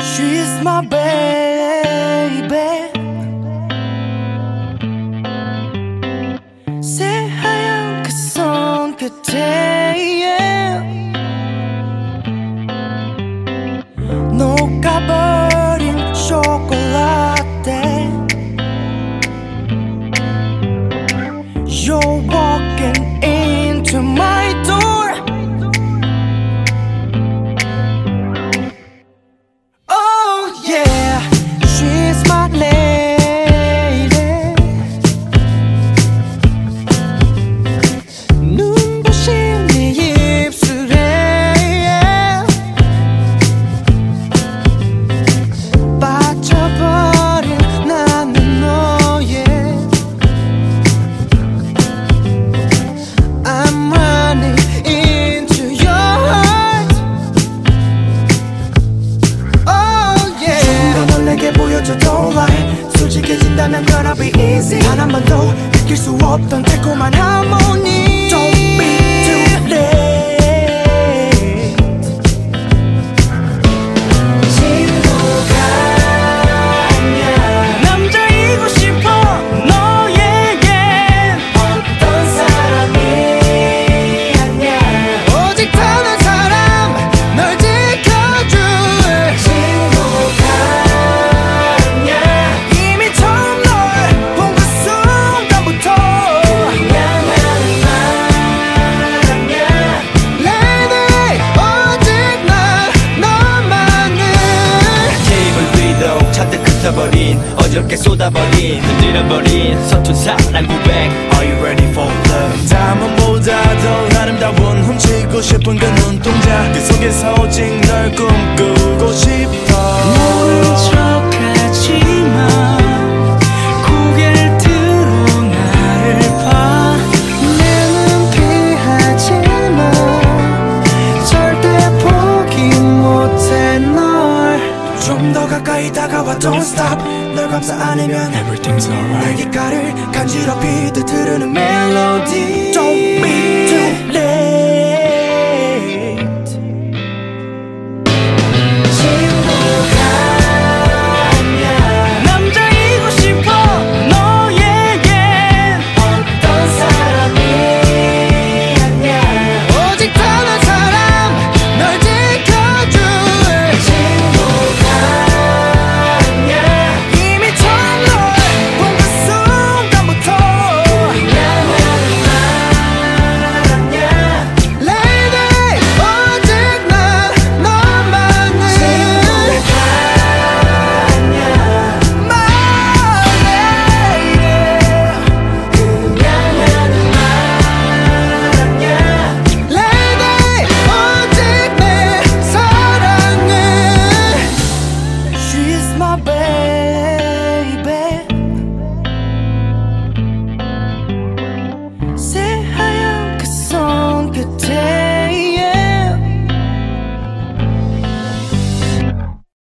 She's my baby 보여줘 don't lie. 솔직해진다면 gonna be easy. 단 한 번도 느낄 수 없던 달콤한 하모니. 흩어버린 어저께 쏟아버린 흔들어버린 서툰 사랑 고백 Are you ready for love? 다음보다 더 아름다운 훔치고 싶은 그 눈동자 그 속에서 오직 더 가까이 다가와 don't stop 널 감싸 안으면 Everything's alright 내 귓가를 간지럽히듯 흐르는 멜로디 Don't be